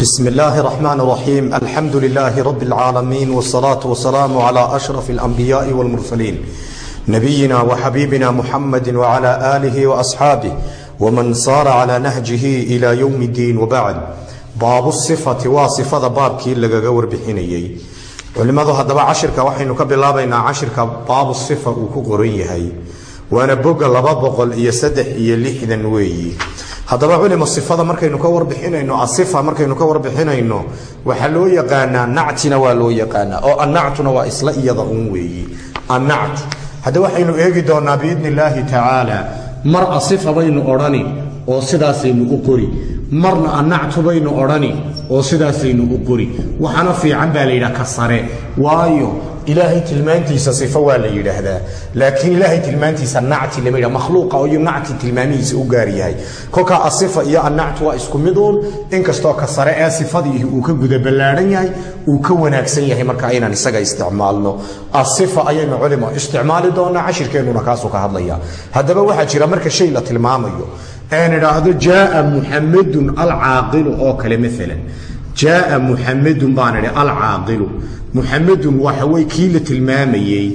بسم الله الرحمن الرحيم الحمد لله رب العالمين والصلاة والسلام على أشرف الأنبياء والمرسلين نبينا وحبيبنا محمد وعلى آله وأصحابه ومن صار على نهجه إلى يوم الدين وبعد باب الصفة وصفة بابكي لغا warbixinayay culimadu haddaba cashirka waxaynu ka bilaabaynaa cashirka baabu sifa uu ku qoran yahay waana boga laba boqol iyo saddex iyo lixdan weeyi haddaba culima sifada markaynu ka warbixinayno asifa markaynu ka warbixinayno waxaa loo yaqaanaa nactina waa loo yaqaanaa oo annactuna waa isla iyada un weeyi. Annactu hadda waxaynu eegi doonaa biidni illaahi tacaala mar asifa baynu odhani oo sidaasaynu u qori. Marna annactu baynu odhani oo sidaasaynu u qori. Waxaana fiican baa la yidhaha ka sare. Waayo ilaahay tilmaantiisa sifo waa la yidhaahdaa. Laakiin ilaahay tilmaantiisa nacti lama yidhaha makhluuqa ayuu nacti tilmaamihiisa u gaar yahay. Kolkaa asifa iyo annactu waa isku miduun inkastoo ka sare ee sifadii uu ka guda ballaadhan yahay uu ka wanaagsan yahay marka aynaan isaga isticmaalno. Asifa ayaynu culimo isticmaali doonaa cashirkeennuna kaasuu ka hadlaya haddaba waxaa jira marka shay la tilmaamayo. Aan idhaahdo jaaa muxamadun alcaaqilu oo kale maalan jaaa muxamadun baan idhi alcaaqilu muxamadun waxa wey kii la tilmaamayey.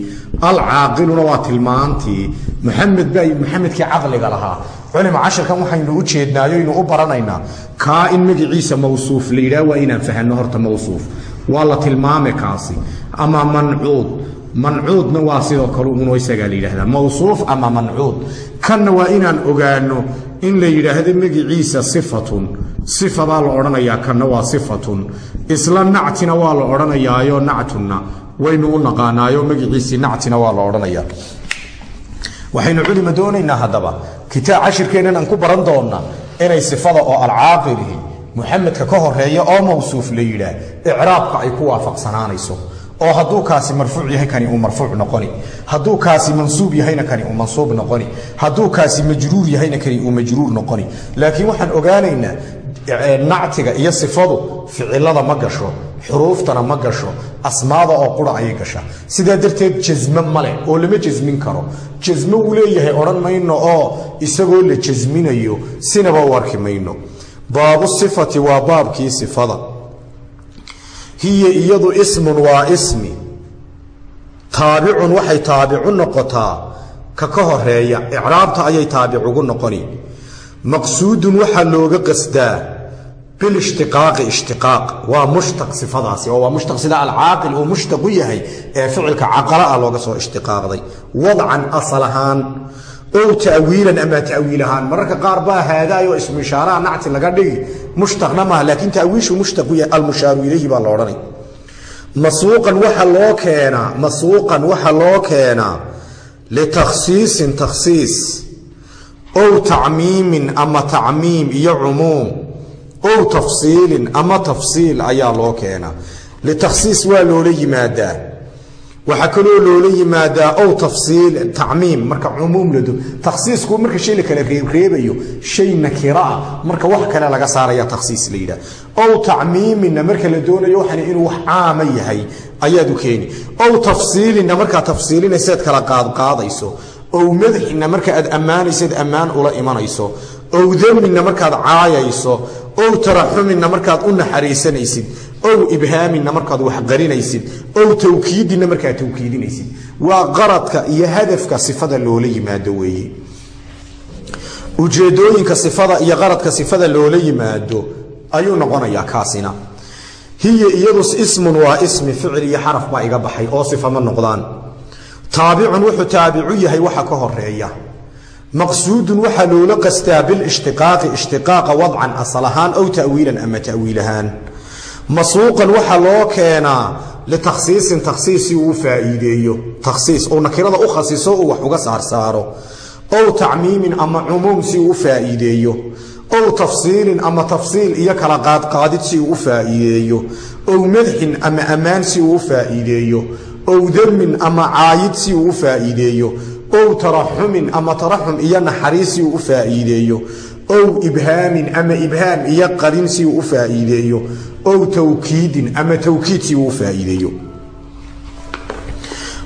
Alcaaqiluna waa tilmaantii. Muxamed baa muxamedkii caqliga lahaa. Culima cashirkan waxaynu u jeednaayoynu u baranaynaa. Kaa in magaciisa mawsuuf la yidhaha waa inaan fahanno horta mawsuuf. Waa la tilmaame kaasi. Ama mancuud. Mancuudna waa sidoo kale uno isagaa la yidhahdaa mawsuuf ama mancuud. Kanna waa inaan ogaano in la yidhaahdo magiciisa sifatun. Sifa baa la odhanayaa kanna waa sifatun. Isla nactina waa la odhanayaayo nactunna. Waynu u naqaanaayo magiciisii nactina waa la odhanayaa waxaynu culima doonaynaa haddaba. Kitaab cashirkeennan aan ku baran doonnaa inay sifada oo alcaaqilihi muxamedka ka horreeya oo mawsuuf la yidhaah icraabka ay ku waafaqsanaanayso oo hadduu kaasi marfuuc yahay kani uu marfuuc noqoni. Hadduu kaasi mansuub yahayna kani uu mansuub noqoni. Hadduu kaasi majruur yahayna kani uu majruur noqoni. Laakiin waxaan ogaanaynaa nactiga iyo sifadu ficilada ma gasho xuruuftana ma gasho asmaada oo qura ayay gashaa. Sidaa darteed jasme male oo lama jasmin karo. Jasmo uu leeyahay odhan mayno oo isagoo la jasminayo sinaba u arki mayno. Baabu sifati waa baabkii sifada hiya iyadu ismun waa ismi. Taabicun waxay taabicu noqotaa ka ka horreeya icraabta ayay taabicugu noqoni. Maqsuudun waxaa looga qasdaa bilishtiqaaqi ishtiqaaq waa mushtaq sifadaasi oo waa mushtaq sida alcaaqil uu mushtaq u yahay ee ficilka caqala ah looga soo ishtiqaaqday. Wadcan asal ahaan ow ta'wiilan ama ta'wiil ahaan mararka qaar baa haadaayoo ismu ishaaraha nacti laga dhigi mushtaqna maaha laakiin ta'wiishu mushtaq u yahay almushaaru ilayhi baa la odhanay. Masuuqan waxa loo keenaa masuuqan waxa loo keenaa litakhsiisin takhsiis ow tacmiimin ama tacmiim iyo cumuum ow tafsiilin ama tafsiil ayaa loo keenaa. Litakhsiis waa loola yimaadaa waxaa kaloo loola yimaadaa ow tafsiil tacmiim. Marka cumuum lado takhsiisku marka shay la kala reebreebayo shay nakira ah marka wax kale laga saaraya takhsiis la yidhaha. Ow tacmiiminna marka la doonayo waxan inuu wax caama yahay ayaad u keeni. Ow tafsiilinna markaa tafsiilinaysaad kala qaadqaadayso ow madaxinna marka aad ammaanaysaad ammaan ula imanayso. Ow daminna markaad caayayso. Ow taraxuminna markaad u naxariisanaysid ow ibhaaminna markaad wax qarinaysid ow tawkiidinna markaad tawkiidinaysid. Waa qaradka iyo hadafka sifada loola yimaado weeye. Ujeedooyinka sifada iyo qaradka sifada loola yimaado ayuu noqonayaa kaasina. Hiya iyadu ismun waa ismi ficil iyo xaraf baa iga baxay oo sifa ma noqdaan. Taabicun wuxuu taabicu yahay waxa ka horreeya maqsuudun waxaa loola qastaa bilishtiqaaqi ishtiqaaqa wadcan asal ahaan ow ta'wiilan ama ta'wiil ahaan masuuqan waxaa loo keenaa litakhsiisin takhsiis si uu faa'iideeyo. Takhsiis uu nakirada u khasiso uu wax uga saarsaaro ow tacmiimin ama cumuum si uu u faa'iideeyo. Ow tafsiilin ama tafsiil iyo kala qaadqaadid si uu u faa'iideeyo. Ow madxin ama ammaan si uu u faa'iideeyo. Ow damin ama caayid si uu u faa'iideeyo. Ow taraxumin ama taraxum iyo naxariis si uu u faa'iideeyo ow ibhaamin ama ibhaam iyo qarin si uu u faa'iideeyo ow tawkiidin ama tawkiid si uu u faa'iideeyo.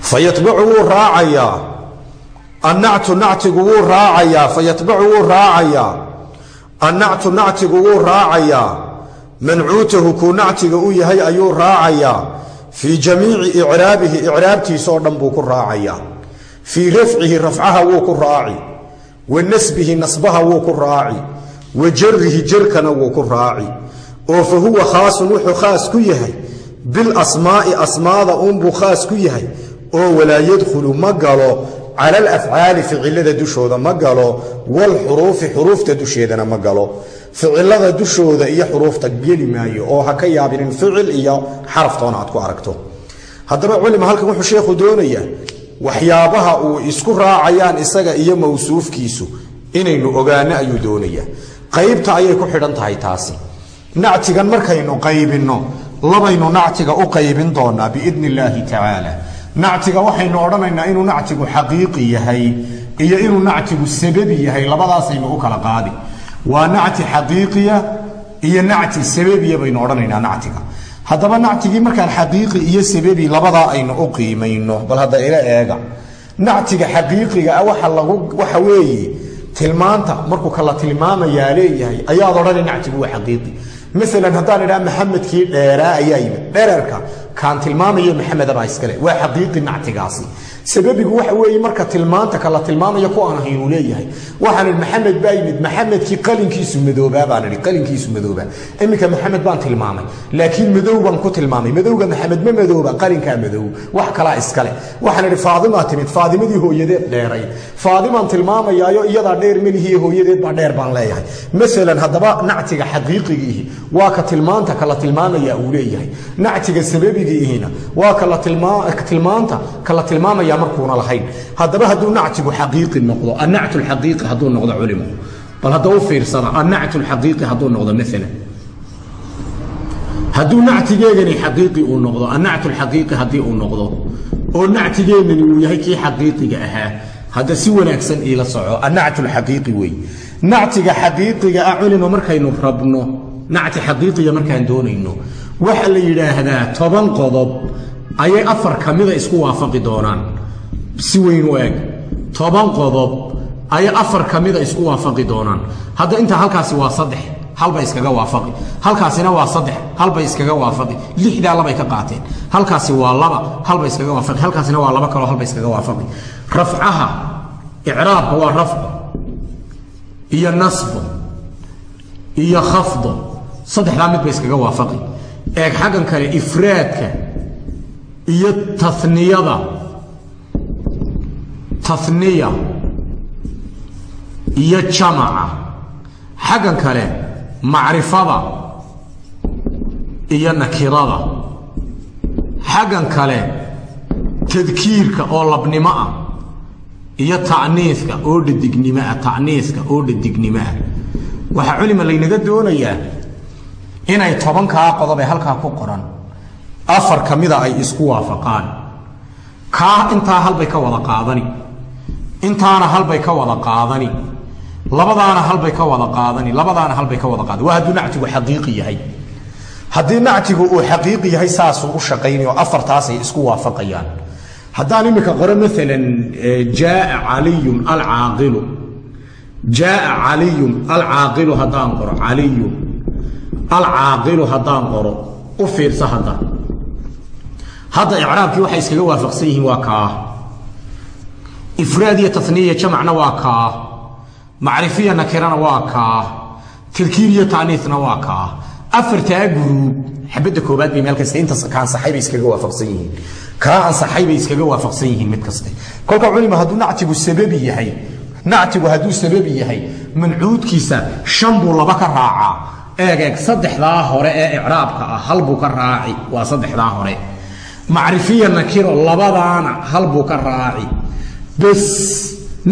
Fayatbacu wuu raacayaa annactu nactigu wuu raacayaa fayatbacu wuu raacayaa annactu nactigu wuu raacayaa mancuutahu kuu nactiga u yahay ayuu raacayaa fii jamiici icraabihi icraabtiisa oo dhan buu ku raacayaa fii rafcihi rafcaha wuu ku raaci wa nasbihi nasbaha wuu ku raaci. Wa jarihi jarkana wuu ku raaci. Oo fa huwa khaasun wuxuu khaas ku yahay. Bilasmaa'i asmaada uunbuu khaas ku yahay. Oo walaa yadkhulu ma galo. Cala alafcaali ficilada dushooda ma galo. Walxuruufi xuruufta dusheedana ma galo. Ficilada dushooda iyo xuruufta geli maayo. Oo ha ka yaabinin ficil iyo xaraftoona aad ku aragto. Haddaba culima halkan wuxuu sheekhu doonayaa waxyaabaha uu isku raacayaan isaga iyo mawsuufkiisu inaynu ogaano ayuu doonayaa. Qaybta ayay ku xidhan tahay taasi. Nactigan markaynu qaybinno labaynu nactiga u qaybin doonaa biidni illaahi tacaala. Nactiga waxaynu odhanaynaa inuu nactigu xaqiiqi yahay iyo inuu nactigu sababi yahay labadaasaynu u kala qaadi. Waa nacti xaqiiqiya iyo nacti sababiya baynu odhanaynaa nactiga haddaba nactigii markaan xaqiiqi iyo sababi labadaa aynu u qiimayno bal hadda ila eega. Nactiga xaqiiqiga ah waxa lagu waxa weeye tilmaanta markuu kala tilmaamayaa leeyahay ayaad odhanay nactigu waa xaqiiqi. Maalan haddaan idhaha maxamedkii dheeraa ayaa yimid dhererka kaan tilmaamayo maxamedabaa iskale waa xaqiiqi nactigaasi sababigu waxa weeye marka tilmaanta kala tilmaamaya ku aan ahayn leeyahay. Waxaan maxamed baa yimid maxamedkii qalinkiisu madoobaa baan idhi qalinkiisu madoobaa. Iminka maxamed baan tilmaamay laakiin madow baan ku tilmaamay. Madowga maxamed ma madooba qalinkaa madow wax kalaa iskale waxaan idhi faadimaa timid faadimadii hooyadeed dheerayd faadimaan tilmaamayaayo iyadaa dheer melihiiyo hooyadeed baa dheer baan leeyahay. Maalan haddaba nactiga xaqiiqigiihi waa ka tilmaanta kala tilmaamaya uu leeyahay. Nactiga sababigiihina waa tilmaanta kala tilmaamaya markuuna lahayn. Haddaba hadduu nactigu xaqiiqi noqdo annactu lxaqiiqi hadduu noqdo culimo. Bal hadda u fiirsada annactu lxaqiiqi hadduu noqdo maalan hadduu nactigeegani xaqiiqi uu noqdo annactu lxaqiiqi haddii uu noqdo oo nactigeennani uu yahay kii xaqiiqiga ahaa hadda si wanaagsan iila soco annactu lxaqiiqi wey nactiga xaqiiqiga ah culimo markaynu rabno nacti xaqiiqiga markaan doonayno waxa la yidhaahdaa toban qodob ayay afar ka mida isku waafaqi doonaan si weyn u eg. Toban qodob ayay afar ka mida isku waafaqi doonaan. Hadda intaa halkaasi waa saddex halbay iskaga waafaqi. Halkaasina waa saddex halbay iskaga waafaqi. Lixdaa labay ka qaateen. Halkaasi waa laba halbay iskaga waafaqi. Halkaasina waa laba kaloo halbay iskaga waafaqi. Rafcaha icraabka waa rafco iyo nasbo iyo khafdo saddexdaa mid bay iskaga waafaqi. Eeg xaggan kale ifraadka iyo taniyada taniya iyo jamaca. Xaggan kale macrifada iyo nakirada. Xaggan kale tadkiirka oo labnimo ah iyo taniiska oo dhadignimoah taniiska oo dhadignimoah waxaa culima laynaga doonayaa inay tobankaa qodob ee halkaa ku qoran afar ka mida ay isku waafaqaan. Kaa intaa halbay ka wada qaadani intaana halbay ka wada qaadani. Labadaana halbay ka wada qaadani. Labadaana halbay ka wada qaadani. Waa hadduu nactigu xaqiiqi yahay. Haddii nactigu uu xaqiiqi yahay saasuu u shaqaynayo afartaasay isku waafaqayaan. Haddaan iminka qoro maalan jaaa caliyun alcaaqilu. Jaaa caliyun alcaaqilu haddaan qoro. Caliyun alcaaqilu haddaan qoro. U fiirsa hadda. Hadda icraabkii waxay iskaga waafaqsan yihiin waa kaa ifraad iyo taniya jamacna waa kaa. Macrifiya nakirana waa kaa. Tadkiir iyo taaniisna waa kaa. Afartaa guruub xabadda koobaad bay meel kasta inta ka ansaxay bay iskaga waafaqsan yihiin. Kaa ansaxay bay iskaga waafaqsan yihiin mid kaste. Kolka culima hadduu nactigu sababi yahay nactigu hadduu sababi yahay mancuudkiisa shan buu laba ka raacaa eeg eeg saddexdaa hore ee icraabka ah hal buu ka raaci. Waa saddexdaa hore. Macrifiya nakiro labadaana hal buu ka raaci bes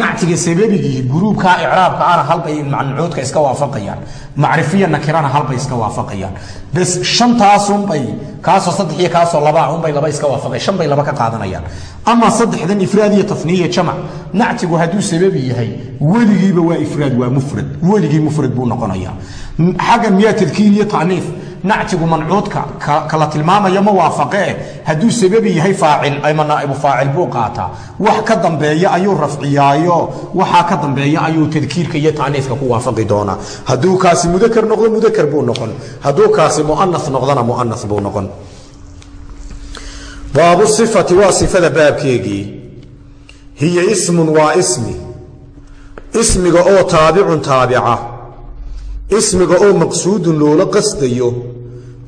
nactiga sababigii guruubkaa icraabka ana halbay mancuudka iska waafaqayaan macrifiya nakirana halbay iska waafaqayaan. Bes shantaasunbay kaasoo saddex iyo kaasoo labaa unbay laba iska waafaqay shan bay laba ka qaadanayaan. Ama saddexdan ifraad iyo tafniya jamac nactigu hadduu sababi yahay weligiiba waa ifraad waa mufrad. Weligii mufrad buu noqonayaa. Xaggan miyaa tadkiir iyo taniif nactigu mancuudka kala tilmaamaya ma waafaqee? Hadduu sababi yahay faacil ama naa'ibu faacil buu qaataa. Wax ka dambeeya ayuu rafciyaayo waxaa ka dambeeya ayuu tadkiirka iyo taaniiska ku waafaqi doonaa. Hadduu kaasi mudakar noqdo mudakar buu noqon. Hadduu kaasi mu'anas noqdona mu'anas buu noqon baabu sifati waa sifada baabkeegii. Hiya ismun waa ismi. Ismiga oo taabicun taabica. Ismiga oo maqsuudun loola qasdayo.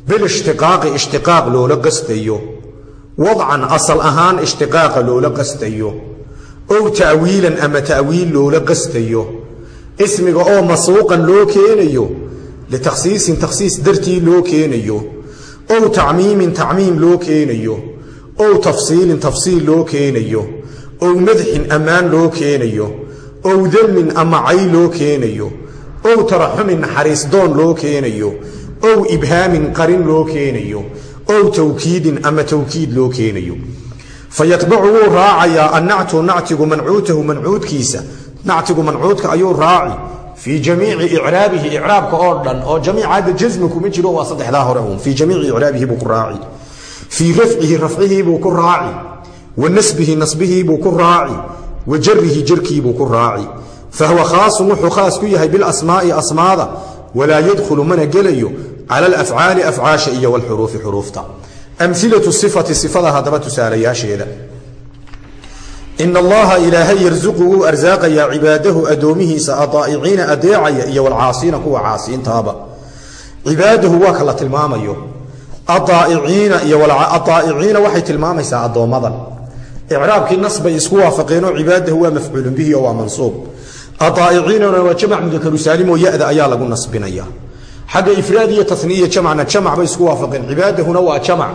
Bilishtiqaaqi ishtiqaaq loola qasdayo. Wadcan asal ahaan ishtiqaaqa loola qasdayo. Ow ta'wiilan ama ta'wiil loola qasdayo. Ismiga oo masuuqan loo keenayo. Litakhsiisin takhsiis dartii loo keenayo ow tacmiimin tacmiim loo keenayo. Ow tafsiilin tafsiil loo keenayo. Ow madxin ammaan loo keenayo. Ow damin ama cay loo keenayo. Ow taraxumin naxariis doon loo keenayo. Ow ibhaamin qarin loo keenayo. Ow tawkiidin ama tawkiid loo keenayo. Fa yatbacu wuu raacayaa annactu nactigu mancuutahu mancuudkiisa. Nactigu mancuudka ayuu raaci fii jamiici icraabihi icraabka oo dhan oo jamiicadda jasmi kuma jiro waa saddexdaa hore uun. Fii jamiici icraabihi buu ku raaci. Fii rafcihi rafcihiibuu ku raaci. Wa nasbihi nasbihiibuu ku raaci. Wa jarihi jarkiibuu ku raaci. Fahuwa khaasun wuxuu khaas ku yahay bilasmaa'i asmaada. Walaa yadkhulu mana gelayo. Cala alafcaali afcaasha iyo walxuruufi xuruufta. Amilatu sifati sifada haddaba tusaalayaasheeda in allaha ilaahay yarsuqu wuu arsaaqayaa cibaadahu addoomihiisa adaa'iciina adeecaya iyo walcaasiina kuwa caasiintaaba cibaadahu waa kala tilmaamayo aaa'iciina iyo aaa'iciina waxay tilmaamaysaa addoommadan icraabkii nas bay isku waafaqeenoo cibaadahu waa mafcuulun bihi oo waa mansuub aaa'iciinana waa jamac mudakaru saalim oo ya-da ayaa lagu nasbinaya xagga ifraad iyo taniya jamacna jamac bay isku waafaqeen cibaadahuna waa jamac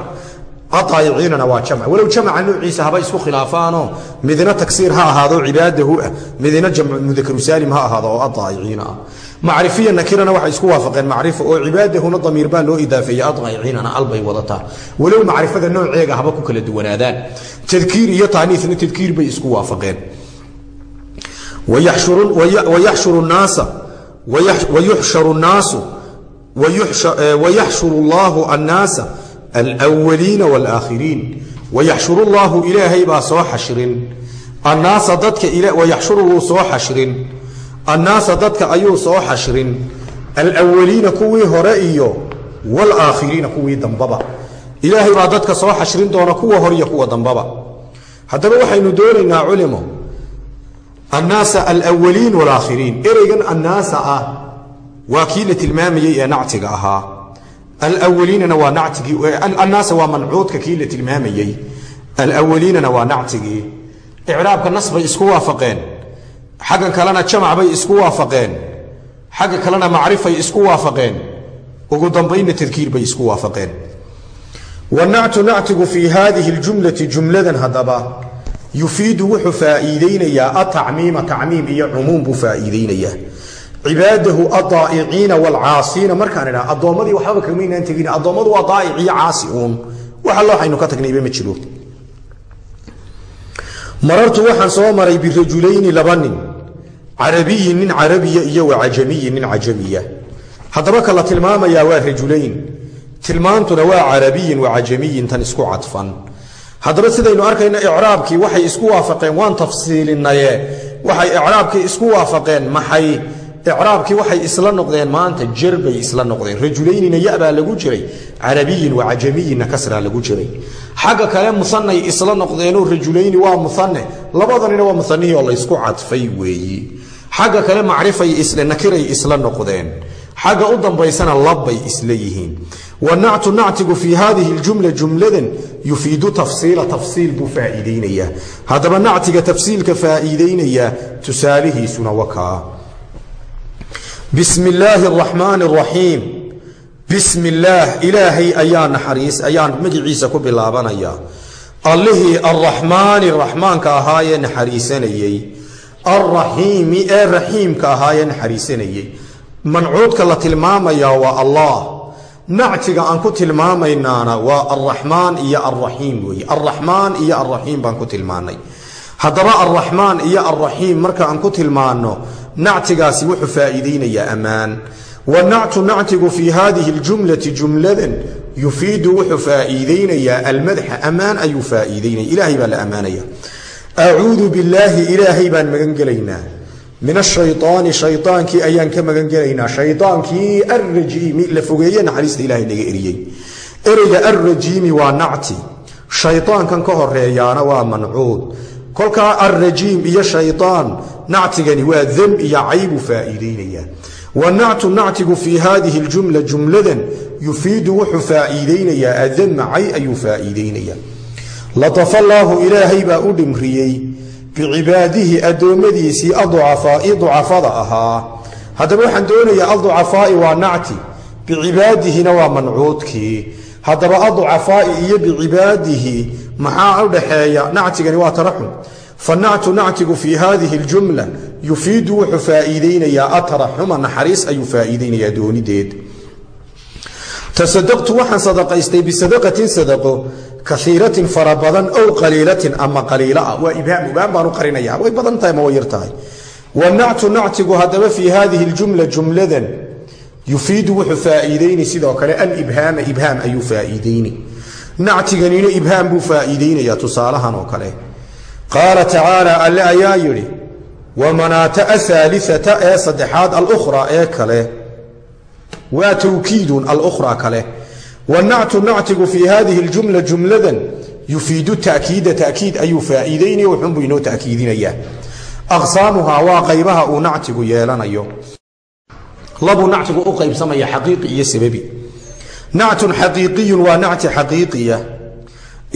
aaa'iciinana waa jamac walow jamaca noociisa haba isku khilaafaanoo midna tagsiir ha ahaado cibaadahu ah midna mudakaru saalim ha ahaado oo aaa'iciina ah macrifiya nakirana waxay isku waafaqeen macrifo oo cibaadahuna damiir baa loo idaafeeyey adqaiciinana albay wadataa walow macrifada nooceega haba ku kala duwanaadaan tadkiir iyo taaniisna tadkiir bay isku waafaqeen wayaxshuru llaahu annaasa alwaliina waalaakhiriin wayaxshuru llaahu ilaahay baa soo xashrin annaasa dadka wayaxshuru wuu soo xashrin annaasa dadka ayuu soo xashrin alwaliina kuwii hore iyo waalaakhiriina kuwii dambaba. Ilaahay baa dadka soo xashrin doona kuwa hore iyo kuwa dambaba. Haddaba waxaynu doonaynaa culimo. Annaasa alwaliin waalaakhiriin ereygan annaasa ah waa kii la tilmaamayey ee nactiga ahaa alwaliinana waa nactigii annaasa waa mancuudka kii la tilmaamayey. Alwaliinana waa nactigii icraabka nas bay isku waafaqeen. Xaggan kalena jamac bay isku waafaqeen. Xagga kalena macrifay isku waafaqeen. Ugu dambaynna tadkiir bay isku waafaqeen. Wanactu nactigu fii haadihi ljumlati jumladan haddaba yufiidu wuxuu faa'iidaynayaa atacmiima tacmiim iyo cumuum buu faa'iidaynayaa cibaadahu adaa'iciina waalcaasiina markaan idhaha addoommadii waxbaba kamaynaan tegin addoommadu waa daa'ic iyo caasi uun wax allo waxaynu ka tagnayba ma jiro marartu waxaan soo maray birajulayni laba nin carabiyin nin carabiya iyo wa cajamiyin nin cajamiya haddaba kala tilmaamayaa waa rajulayn tilmaantuna waa carabiyin wa cajamiyin tan isku cadfan haddaba sidaynu arkayno icraabkii waxay isku waafaqeen waan tafsiilinaye waxay icraabkii isku waafaqeen maxay icraabkii waxay isla noqdeen maanta jer bay isla noqdeen. Rajulaynina ya baa lagu jiray carabiyin wa cajamiyinna kasraa lagu jiray. Xagga kale musanay isla noqdeenoo rajulayni waa muane labadanina waa muanihii oo laysku cadfay weeyi. Xagga kale macrifay isle nakiray isla noqdeen. Xagga u dambaysana labbay isla yihiin. Wanactu nactigu fii haadihi ljumla jumladan yufiidu tafsiila tafsiil buu faa'iidaynayaa. Haddaba nactiga tafsiilka faa'iidaynaya tusaalihiisuna wakaa bismi illaahi araxmaani araxiim bismi illaah ilaahay ayaa naxariis ayaan magiciisa ku bilaabanayaa allihii arraxmaani raxmaanka ahaayee naxariisanayey. Alraxiimi ee raxiimka ahaayee naxariisanayey. Mancuudka la tilmaamayaa waa allah. Nactiga aan ku tilmaamaynaana waa alraxmaan iyo alraxiim weeye alraxmaan iyo alraxiim baan ku tilmaanay. Haddaba alraxmaan iyo alraxiim marka aan ku tilmaanno nactigaasi wuxuu faa'iidaynayaa ammaan. Wanactu nactigu fii haadihi ljumlati jumladan yufiidu wuxuu faa'iidaynayaa almadxa ammaan ayuu faa'iidaynaya. Ilaahay baa la ammaanaya. Acuudu billaahi ilaahay baan magan gelaynaa. Min ashayطaani shayaankii ayaan ka magan gelaynaa. Shayaankii alrajiimi la fogeeye naxariista ilahay naga eriyey. Ereyga alrajiimi waa nacti. Shayaankan ka horeeyaana waa mancuud. Iyo shayaan nactigani waa dam iyo caybuu faa'iidaynayaa wanactu nactigu fii haadihi ljumla jumladan yufiidu wuxuu faa'iidaynayaa adama cay ayuu faa'iidaynayaa latafa allaahu ilaahay baa u dhimriyey bicibaadihi addoommadiisii aducafaai ducafada ahaa haddaba waxaan doonayaa aducafaai waa nacti bicibaadihina waa mancuudkii haddaba aducafaai iyo bicibaadihi maxaa u dhaxeeya nactigani waa taraxum fanactu nactigu fii haadihi ljumla yufiidu wuxuu faa'iidaynayaa ataraxuma naxariis ayuu faa'iidaynayaa doonideed tasadaqtu waxaan sadaqaystay bisadaqatin sadaqo kaiiratin fara badan ow qaliilatin ama qaliila ah waa ibhaam ibhaam baan u qarinaya way badan tahay ma way yar tahay wanactu nactigu haddaba fii haadihi ljumla jumladan yufiidu wuxuu faa'iidaynay sidoo kale alibhaama ibhaam ayuu kale qaala tacaala alle ayaa yidhi wamanaata ahaaliata ee saddexaad alukhraa ee kale. Waa tawkiidun alukhraa kale. Wanactu nactigu fii hadihi ljumla jumladan yufiidu takiida takiid ayuu faa'iidaynaya wuxuunbuu inoo takiidinayaa. Aqsaamuhaa waa qaybaha uu nactigu yeelanayo. Labuu nactigu u qaybsamaya xaqiiqi iyo sababi. Nactun xaqiiqiyun waa nacti xaqiiqiya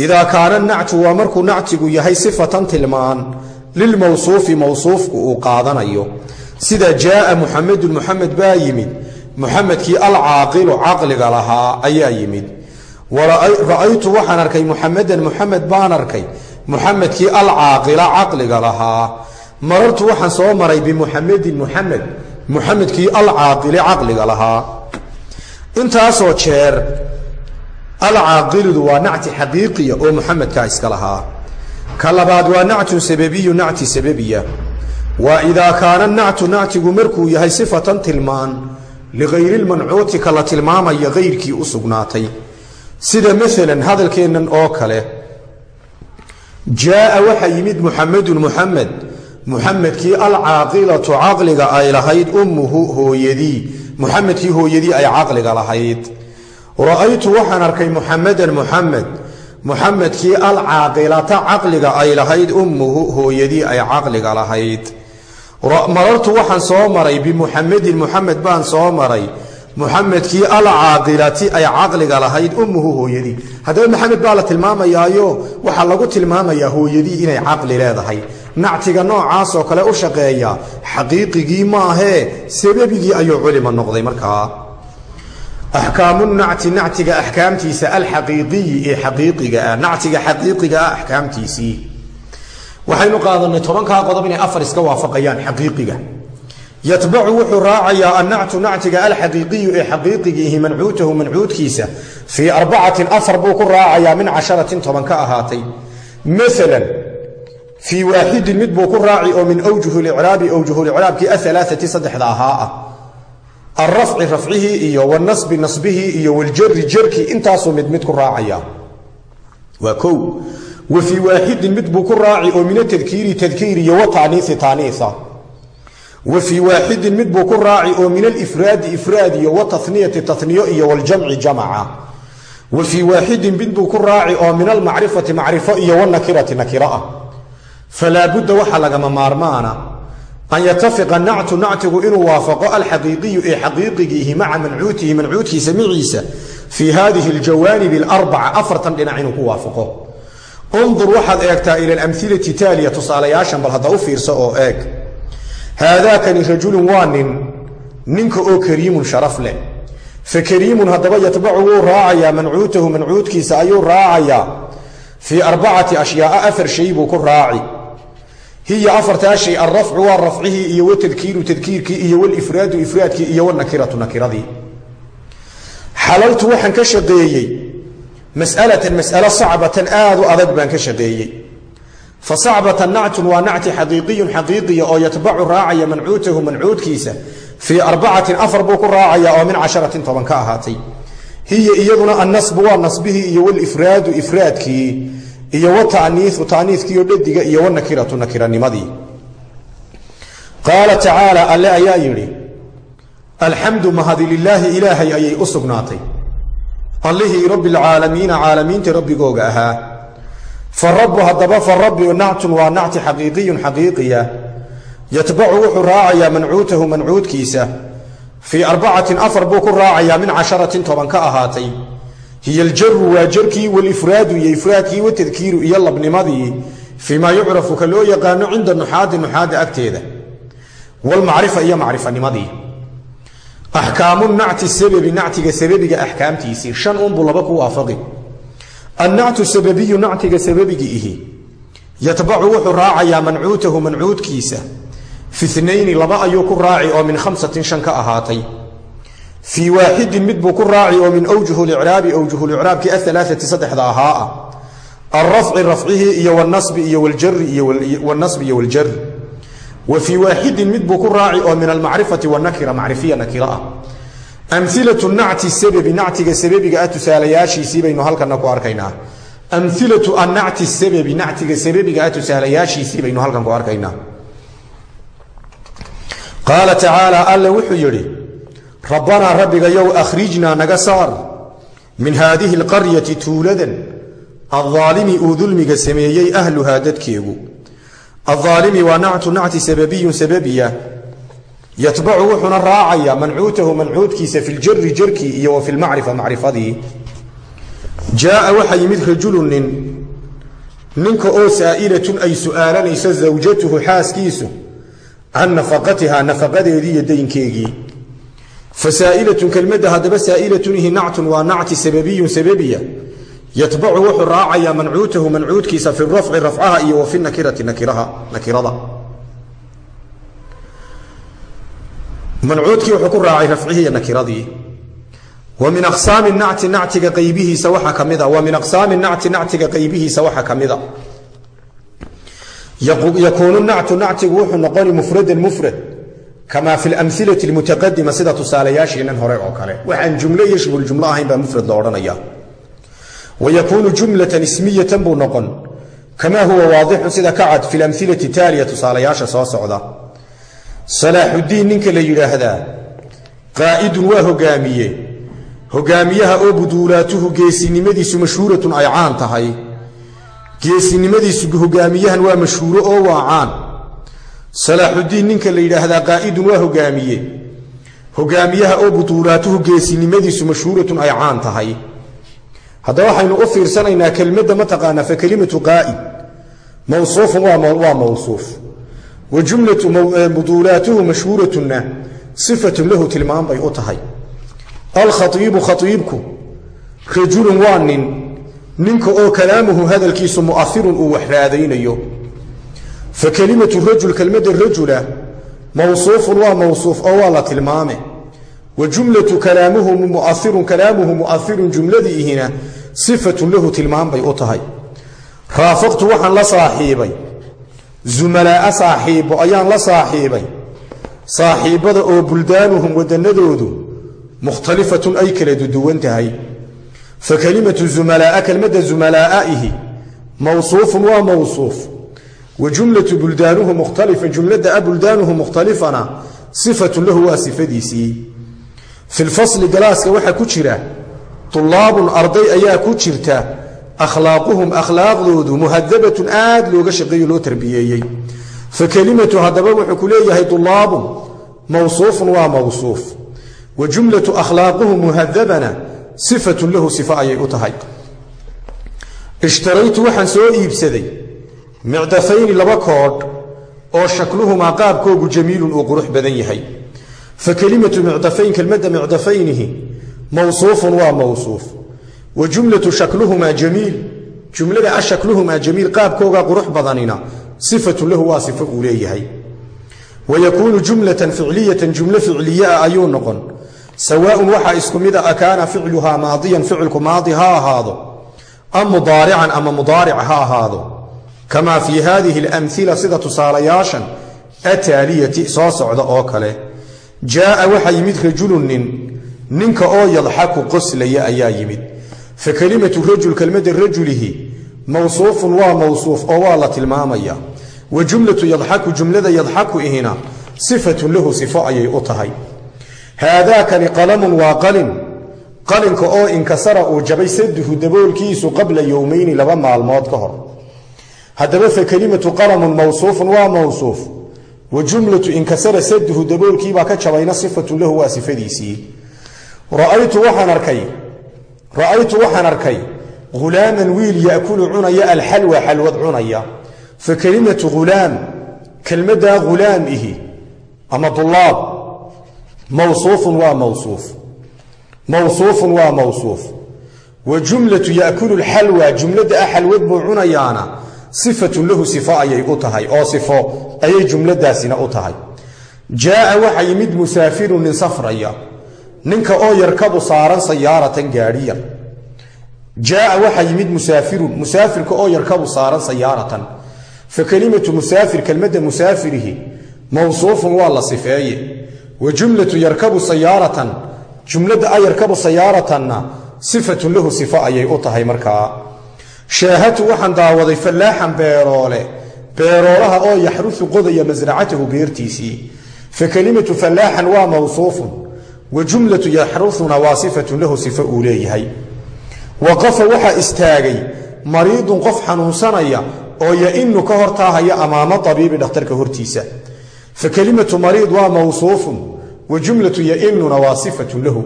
idaa kaana nactu waa markuu nactigu yahay sifatan tilmaan lilmawsuufi mawsuufku uu qaadanayo. Sida jaaa muxamedun muxamed baa yimid. Muxamedkii alcaaqilu caqliga lahaa ayaa yimid. Ra'aytu waxaan arkay muxamedan muxamed baan arkay. Muxamedkii alcaaqila caqliga lahaa. Marartu waxaan soo maray bimuxamedin muxamed muxamedkii alcaaqili caqliga lahaa. Intaasoo jeer alcaaqilidu waa nacti xaqiiqiya oo muxamedkaa iska lahaa. Ka labaad waa nactun sababiyu nacti sababiya. Waa idaa kaana nactu nactigu markuu yahay sifatan tilmaan ligayri lmancuuti ka la tilmaamaya kayrkii u sugnaatay. Sida maalan hadalkeennan oo kale jaaa waxaa yimid muxamedun muxamed muxamedkii alcaaqilatu caqliga ay lahayd ummuhu hooyadii. Muxamedkii hooyadii ay caqliga lahayd ra'aytu waxaan arkay muxamedan muxamed muxamedkii alcaaqilata caqliga ay lahayd ummuhu hooyadii ay caqliga lahayd. Marartu waxaan soo maray bimuxamedin muxamed baan soo maray. Muxamedkii alcaaqilati ay caqliga lahayd ummuhu hooyadii. Haddaba maxamed baa la tilmaamayaayo waxaa lagu tilmaamayaa hooyadii inay caqli leedahay. Nactiga noocaasoo kale u shaqeeya xaqiiqigii maahee sababigii ayuu culima noqday markaa axkaamu nacti nactiga axkaamtiisa alxaqiiqiyi ee xaqiiqiga ah nactiga xaqiiqiga ah axkaamtiisii waxaynu qaadanay tobankaa qodob inay afar iska waafaqayaan xaqiiqiga. Yatbacu wuxuu raacayaa annactu nactiga alxaqiiqiyu ee xaqiiqigiihi mancuutahu mancuudkiisa fii arbacatin afar buu ku raacayaa min casharatin toban ka ahaatay. Maalan fii waaxidin mid buu ku raaci oo min awjuhi licraabi awjuhulicraabkii ahalaaati saddexda ahaa. ah alrafci rafcihii iyo wanasbi nasbihii iyo waljari jarkii intaasuu mid mid ku raacaya waa kow wa waaxidin mid buu ku raaci oo min atadkiiri tadkiir iyo wataniii taniia wa waaxidin mid buu ku raaci oo min alifraadi ifraad iyo wataniyati taniyo iyo waljamci jamaca wa waaxidin mid buu ku raaci oo min almacrifati macrifo iyo wanakirati nakiraah falaa budda waxaa lagama maarmaana an yatafiqa nactu nactigu inuu waafaqo alxaqiiqiyu ee xaqiiqigiihi maca mancuutihi mancuudkiisa miciisa fii hadihi aljawaanib alarbaca afartan dhinac inuu ku waafaqo undur waxaad eegtaa ila alamhilati taaliya tusaalayaashan bal hadda u fiirso oo eeg haadaakani rajulun waa nin ninka oo kariimun sharaf leh fa kariimun haddaba yatbacu wuu raacayaa mancuutahu mancuudkiisa ayuu raacayaa fii arbacati ashyaaa afar shay buu ku raaci hiya afartaa shay alrafcu waa rafcihii iyo watadkiiru tadkiirkii iyo walifraadu ifraadkii iyo walnakiratu nakiradii xalaltu waxaan ka shaqeeyey masalatan mas'alo sacbatan aad u adag baan ka shaqeeyey fa sacbatan nactun waa nacti xaqiiqiyun xaqiiqiya oo yatbacu raacaya mancuutahu mancuudkiisa fii arbacatin afar buu ku raacayaa oo min casharatin toban ka ahaatay hiya iyaduna annasbu waa nasbihii iyo walifraadu ifraadkii iyo wataniiu taniikiiyo dhadiga iyo wanakiratu nakiranimadii qaala tacaala alle ayaa yidhi alxamdu mahadi lilaahi ilaahay ayay u sugnaatay. Allihii rabbi lcaalamiina caalamiinta rabbigooga ahaa. Farabu haddaba farabi nactun waa nacti xaqiiqiyun xaqiiqiya. Yatbacu wuxuu raacayaa mancuutahu mancuudkiisa fii arbacatin afar buu ku raacayaa min casharatin toban ka ahaatay hiya aljaru waa jarkii walifraadu iyo ifraadkii watadkiiru iyo labnimadii fii maa yucrafu ka loo yaqaano cinda nuxaadi nuxaada agteeda. Walmacrifa iyo macrifanimadii. Axkaamu nacti sababi nactiga sababiga axkaamtiisii. Shan unbuu laba ku waafaqi. Annactu sababiyu nactiga sababigi ihi. Yatbacu wuxuu raacayaa mancuutahu mancuudkiisa fi nayni laba ayuu ku raaci oo min khamsatin shan ka ahaatay fii waaxidin mid buu ku raaci oo min awjuh licraabi awjuhulicraabkii ahalaaati saddexda ahaa. Ah alrafci rafcihii iyo wanasbi iyo waljari wa fii waaxidin mid buu ku raaci oo min almacrifati wanakira macrifiya nakira ah. Amilatu nacti sababi nactiga sababiga ah tusaalayaashiisii baynu halkana ku arkaynaa. Amilatu annacti sababi nactiga sababiga ah tusaalayaashiisii baynu halkan ku arkaynaa. Qaala tacaala alle wuxuu yidhi rabbanaa rabbigayow akhrijnaa naga saar min haadihi alqaryati tuuladan. Aaalimi uu dulmiga sameeyey ahluhaa dadkeegu. Aaalimi waa nactu nacti sababiyun sababiya. Yatbacu wuxuuna raacayaa mancuutahu mancuudkiisa fi ljari jarkii iyo wa fi lmacrifa macrifadii. Jaaa waxaa yimid rajulu nin. Ninka oo saa'ilatun ay su'aalanayso zawjatuhu xaaskiisu can nafaqatiha nafaqadeedii iyo daynkeegii fasaa'ilatun kelmadda haddaba saa'ilatunihi nactun waa nacti sababiyun sababiya yatbacu wuxuu raacayaa mancuutahu mancuudkiisa fi rafci rafcaha iyo wa fi nakirati nakirada mancuudkii wuxuu ku raacay rafcihii iyo nakiradii wa min aqsaami nacti nactiga qaybihiisa waxaa ka mida wa min aqsaami nacti nactiga qaybihiisa waxaa ka mida yakuunu nactu nactigu wuxuu noqoni mufradan mufrad kamaa fi lamilati lmutaqadima sida tusaalayaashiinan hore oo kale waxaan jumlo yashmul jumlo ahayn baa mufrad lo odhanaya wa yakuunu jumlatan ismiyatan buu noqon kamaa huwa waadixun sida ka cad fi lamilati taaliya tusaalayaasha soo socda salaaxudiin ninka la yidhaahdaa qaa'idun waa hogaamiye hogaamiyaha oo buduulaatuhu geesinimadiisu mashhuuratun ay caan tahay geesinimadiisu hogaamiyahan waa mashhuuro oo waa caan salaaxudiin ninka la yidhaahdaa qaa'idun waa hogaamiye. Hogaamiyaha oo buduulaatuhu geesinimadiisu mashhuuratun ay caan tahay. Haddaba waxaynu u fiirsanaynaa kelmadda mataqaanaa fa kelimatu qaa'id. Mawsuufun waa mawsuuf. Wa jumlatu buduulaatuhu mashhuuratuna sifatun lahu tilmaan bay u tahay. Alkhaiibu khaiibku rajulun waa nin. Ninka oo kalaamuhu hadalkiisu mu'ahirun uu wax raadaynayo fa kelimatu rajul kelmadda rajula mawsuufun waa mawsuuf oo waa la tilmaame wa jumlatu kalaamuhu muairun kalaamuhu mu'ahirun jumladiihina sifatun lahu tilmaan bay u tahay raafaqtu waxaan la saaxiibay zumalaaa saaxiibo ayaan la saaxiibay saaxiibbada oo buldaanuhum wadanadoodu mukhtalifatun ay kala duduwan tahay fa kelimatu zumalaaa kelmadda zumalaaihi mawsuufun waa mawsuuf wa jumlatu buldaanuhu mukhtalifa jumladda a buldaanuhu mukhtalifana sifatun lahu waa sifadiisii. Fi lfasli galaaska waxaa ku jira tulaabun arday ayaa ku jirta akhlaaquhum akhlaaqdoodu muhadabatun aad looga shaqeeyo loo tarbiyeeyey. Fa kelimatu haddaba wuxuu ku leeyahay tulaabun mawsuufun waa mawsuuf. Wa jumlatu akhlaaquhum muhadabana sifatun lahu sifa micdafayni laba koodh oo shakluhumaa qaabkoogu jamiilun uu qurux badan yahay. Fa kelimatu micdafayn kelmadda micdafaynihi mawsuufun waa mawsuuf. Wa jumlatu shakluhumaa jamiil jumlada a shakluhumaa jamiil qaabkooga qurux badanina sifatun lahu waa sifo uu leeyahay. Wa jumlatan ficliyatan jumlo ficliyaa ayuu noqon. Sawaaun waxaa isku mid a akaana ficluhaa maadiyan ficilku maadi ha ahaado am mudaarican ama mudaaric ha ahaado kamaa fii haadihi alamila sida tusaalayaashan ataaliyati soo socda oo kale jaaa waxaa yimid rajulun nin ninka oo yadxaku qoslaya ayaa yimid fa kelimatu rajul kelmadda rajulihi mawsuufun waa mawsuuf oo waa la tilmaamaya wa jumlatu yadxaku jumlada yadxaku ihina sifatun lahu sifo ayay u tahay haadaakani qalamun waa qalin qalinka oo inkasara uu jabay saduhu daboolkiisu qabla yowmayni laba maalmood ka hor haddaba fa kelimatu qalamun mawsuufun waa mawsuuf. Wa jumlatu inkasara saduhu daboolkiibaa ka jabayna sifatun lahu waa sifadiisii. Ra'aytu waxaan arkay hulaaman wiil yakulu cunaya alxalwa xalwad cunaya. Fa kelimatu hulaam kelmaddaa hulaam ihi ama dulaab mawsuufun waa mawsuuf. Mawsuufun waa mawsuuf. Wa jumlatu yakulu lxalwa sifatun lahu sifo ayay u tahay oo sifo ayay jumladaasina u tahay. Jaaa waxa yimid musaafirun nin safraya ninka oo yarkabu saaran sayaaratan gaadhiya jaaa waxaa yimid musaafirun musaafirka oo yarkabu saaran sayaaratan. Fa kelimatu musaafir kelmadda musaafirihi mawsuufun waa la sifeeye. Wa jumlatu yarkabu sayaaratan jumladda a yarkabu sayaaratanna sifatun lahu sifo ayay u tahay markaa shaahatu waxaan daawaday fallaaxan beeroole beeroolaha oo yaxrusu qodaya masracatahu beertiisii. Fa kelimatu fallaaxan waa mawsuufun wa jumlatu yaxrusuna waa sifatun lahu sifo uu leeyahay. Waqafa waxaa istaagay mariidun qof xanuunsanaya oo yainu ka hortaahaya amaama tabiibi dhakhtarka hortiisa. Fa kelimatu mariid waa mawsuufun wa jumlatu yainuna waa sifatun lahu.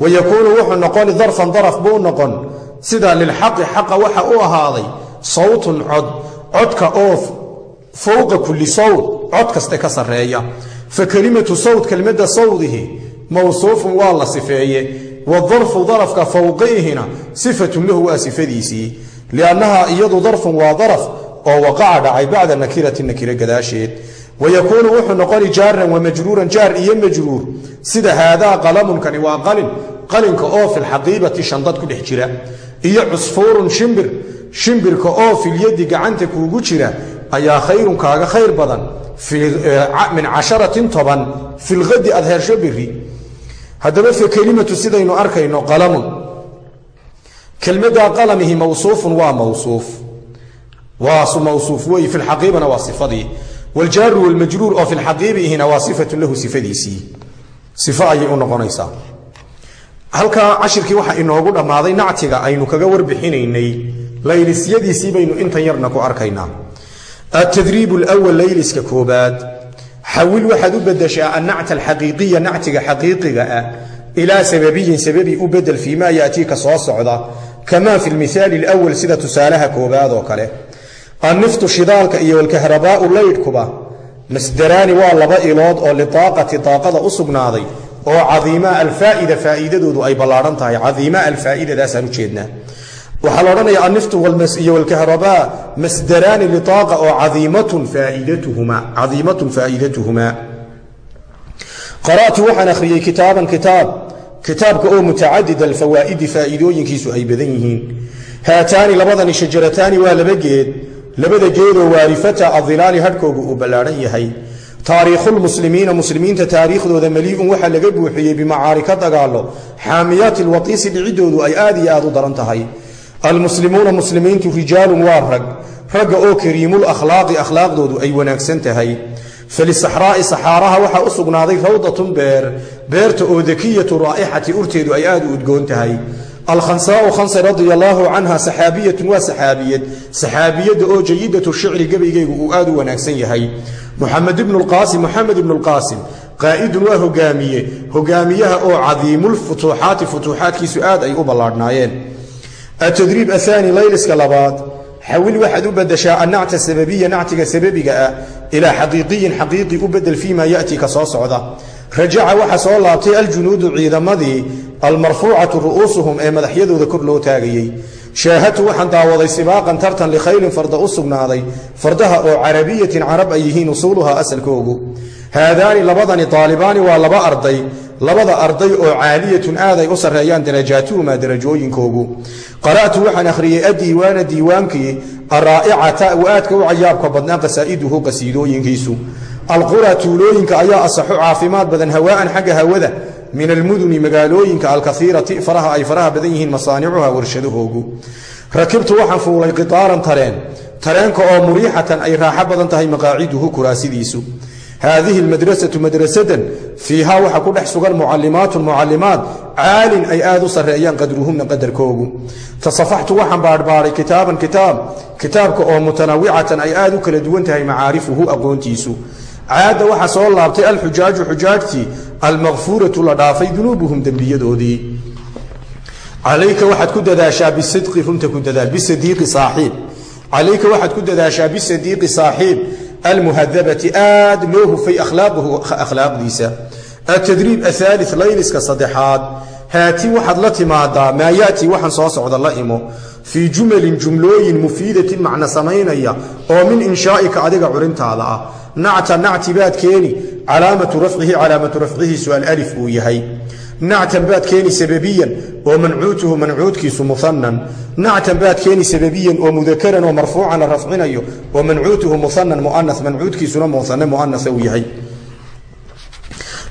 Wa yakuunu wuxuu noqoni darfan daraf buu noqon sida lilxaqi xaqa waxa u ahaaday sawtun cod codka oo fowqa kulli sawd cod kaste ka sarreeya. Fa kelimatu sawd kelmadda sawdihi mawsuufun waa la sifeeye. Wadarfu darafka fowqaihina sifatun lahu waa sifadiisii. Liannaha iyadu darfun waa daraf oo waqaca dhacay bacda nakirati nakiro gadaasheed. Wayakuunu wuxuu noqoni jaaran wamajruuran jaar iyo majruur. Sida haadaa qalamunkani waa qalin qalinka oo filxaqiibati shandad ku dhex jira iyo cusfuurun shimbir shimbirka oo filyadi gacanta kuugu jira ayaa khayrun kaaga khayr badan min casharatin toban filqadi aad heersho biri haddaba fa kelimatu sidaynu arkayno qalamun. Kelmaddaa qalamihi mawsuufun waa mawsuuf. Waa mawsuuf wey fi lxaqiibana waa sifadii. Waljaaru walmajruur oo fi lxaqiibihina waa sifatun lahu sifadiisii. Sifo ayay u noqonaysaa halkaa cashirkii waxaa inoogu dhammaaday nactiga aynu kaga warbixinaynay laylisyadiisii baynu intan yarna ku arkaynaa. Atadriib lwal layliska koobaad xawil waxaad u bedeshaa annacta alxaqiiqiya nactiga xaqiiqiga ah ilaa sababiyin sababi u bedel fii ma yaatiika soo socda kamaa fi lmithaali lwal sida tusaalaha koobaad oo kale. Anniftu shidaalka iyo walkahrabaau laydhkuba masdaraani waa laba ilood oo liaaqati daaqada u sugnaaday oo cadiima alfaaida faa'iidadoodu ay ballaadhan tahay. Cadiima alfaaidadaasaan ujeednaa waxaa la odhanaya anniftu iyo walkahrabaa masdaraani liaaqa oo cadiimatun faa'iidatuhumaa qara'tu waxaan akhriyey kitaaban kitaab kitaabka oo mutacadid alfawaa'idi faa'iidooyinkiisu ay badan yihiin. Haataani labadani shajarataani waa laba geed labada geedoo waarifata adilaali hadhkooga uu ballaadhan yahay taariikhulmuslimiina muslimiinta taariikhdooda malii'un waxaa laga buuxiyey bimacaarika dagaalo xaamiyaati lwatiisi dhicidoodu ay aad iyo aad u daran tahay. Almuslimuuna muslimiintu rijaalun waa rag ragga oo kariimul akhlaaqi akhlaaqdoodu ay wanaagsan tahay. Falisaxraa'i saxaaraha waxaa u sugnaaday rawdatun beer beerta oo dakiyatu raa'ixati urteedu ay aad u udgoon tahay alkhansaau khansa radia allaahu canha saxaabiyatun waa saxaabiyad saxaabiyadda oo jayidatu shicri gebaygaygu uu aad u wanaagsan yahay. Muxamed ibnu lqaasim moxamed ibnu lqaasim qaa'idun waa hogaamiye. Hogaamiyaha oo cadiimulfutuuxaati futuuxaadkiisu aad ay u ballaadhnaayeen. Atadriib ahaani layliska labaad. Xawil waxaad u bedeshaa annacta sababiya nactiga sababiga ah ilaa xaqiiqiyin xaqiiqi u bedel fii ma ya'ti ka soo socda. Rajaca waxaa soo laabtay aljunuudu almarfuucatu ru'uusuhum ee madaxyadooda kor loo taagayey. Shaahadtu waxaan daawaday sibaaqan tartan likhaylin farda u sugnaaday fardaha oo carabiyatin carab ay yihiin usuuluha asalkoogu. Haadaani labadani daalibaani waa laba arday labada arday oo caaliyatun aad ay u sarreeyaan darajaatuhuma darajooyinkoogu. Qara'tu waxaan akhriyey addiiwaana diiwaankii araa'icata u aadka u cayaabka badnaa qasaa'iduhu qasiidooyinkiisu. Alqura tuulooyinka ayaa asaxu caafimaad badan hawaa'an xagga hawada min almuduni magaalooyinka alkaiirati faraha ay faraha badan yihiin masaanicuha warshadahoogu. Rakibtu waxaan fuulay qitaaran tareen tareenka oo muriixatan ay raaxo badan tahay maqaaciduhu kuraasidiisu. Haadihi lmadrasatu madrasadan fiihaa waxaa ku dhex sugan mucalimaatun mucalimaad caalin ay aad u sarreeyaan qadruhumna qadarkoogu. Tasafaxtu waxaan baadhbaadhay kitaaban kitaab kitaabka oo mutanawicatan ay aad u kala duwan tahay macaarifuhu aqoontiisu caadda waxaa soo laabtay alxujaaju xujaajtii almakfuuratu la dhaafay dunuubuhum dembiyadoodii calayka waxaad ku dadaashaa bisidqi runta ku dadaal bisadiiqi saaxiib. Calayka waxaad ku dadaashaa bisadiiqi saaxiib almuhadabati aad loo hufay akhlaaquhu akhlaaqdiisa. Atadriib ahaali layliska saddexaad. Haati waxaad la timaadaa maa yaati waxaan soo socda la imo. Fii jumalin jumlooyin mufiidatin macno samaynaya oo min inshaa'ika adiga curintaada ah nacta nacti baad keeni calaamatu rafcihi calaamatu rafcihiisu alif uu yahay nactan baad keeni sababiyan oo mancuutuhu mancuudkiisu muanan nactan baad keeni sababiyan oo mudakaran oo marfuucan la rafcinayo oo mancuutuhu muanan muana mancuudkiisuna muane muanasa uu yahay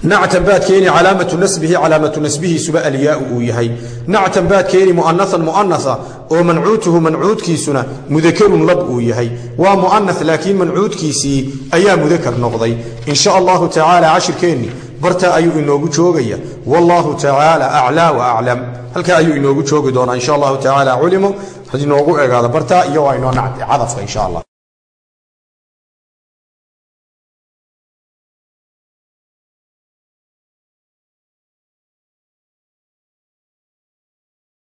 nactan baad keeni calaamatu nasbihi calaamatu nasbihiisuba alyaau uu yahay. Nactan baad keeni muanaan muanaa oo mancuutuhu mancuudkiisuna mudakarun lab uu yahay. Waa muana laakiin mancuudkiisii ayaa mudakar noqday. In sha allahu tacaala cashirkeenni bartaa ayuu inoogu joogaya. Wallahu tacaala aclaa wa aclam halkaa ayuu inoogu joogi doonaa. Insha allahu tacaala culimo inoogu egaado bartaa iyo waa inoo cadafka insha allah